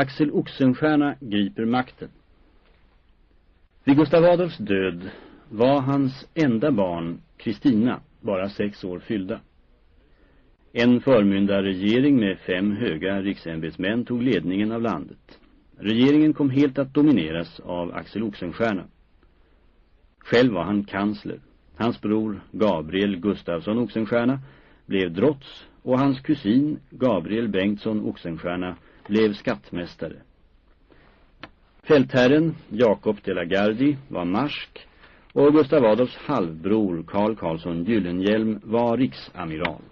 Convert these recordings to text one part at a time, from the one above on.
Axel Oxenstierna griper makten. Vid Gustav Adolfs död var hans enda barn, Kristina, bara sex år fyllda. En förmyndarregering med fem höga riksämbetsmän tog ledningen av landet. Regeringen kom helt att domineras av Axel Oxenstierna. Själv var han kansler. Hans bror Gabriel Gustafsson Oxenstierna blev drotts och hans kusin Gabriel Bengtsson Oxenstierna blev skattmästare. Fältherren Jakob de la Gardie var marsk och Gustav Adolfs halvbror Karl Karlsson Gyllenhjelm var riksamiral.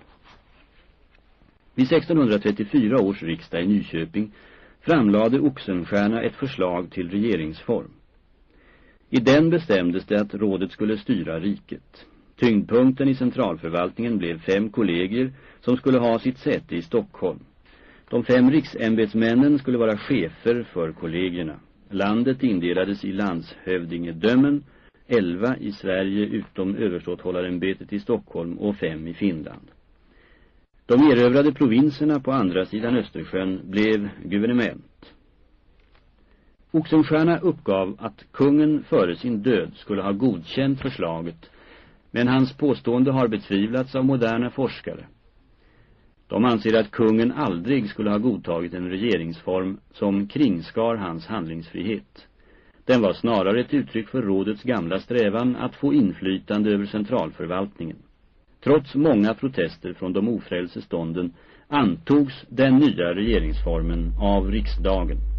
Vid 1634 års riksdag i Nyköping framlade Oxenstierna ett förslag till regeringsform. I den bestämdes det att rådet skulle styra riket. Tyngdpunkten i centralförvaltningen blev fem kollegier som skulle ha sitt säte i Stockholm. De fem riksämbetsmännen skulle vara chefer för kollegierna. Landet indelades i landshövdingedömen, elva i Sverige utom överståthållarämbetet i Stockholm och fem i Finland. De erövrade provinserna på andra sidan Östersjön blev guvernement. Oxenstierna uppgav att kungen före sin död skulle ha godkänt förslaget, men hans påstående har betvivlats av moderna forskare. De anser att kungen aldrig skulle ha godtagit en regeringsform som kringskar hans handlingsfrihet. Den var snarare ett uttryck för rådets gamla strävan att få inflytande över centralförvaltningen. Trots många protester från de ofrälse stånden antogs den nya regeringsformen av riksdagen.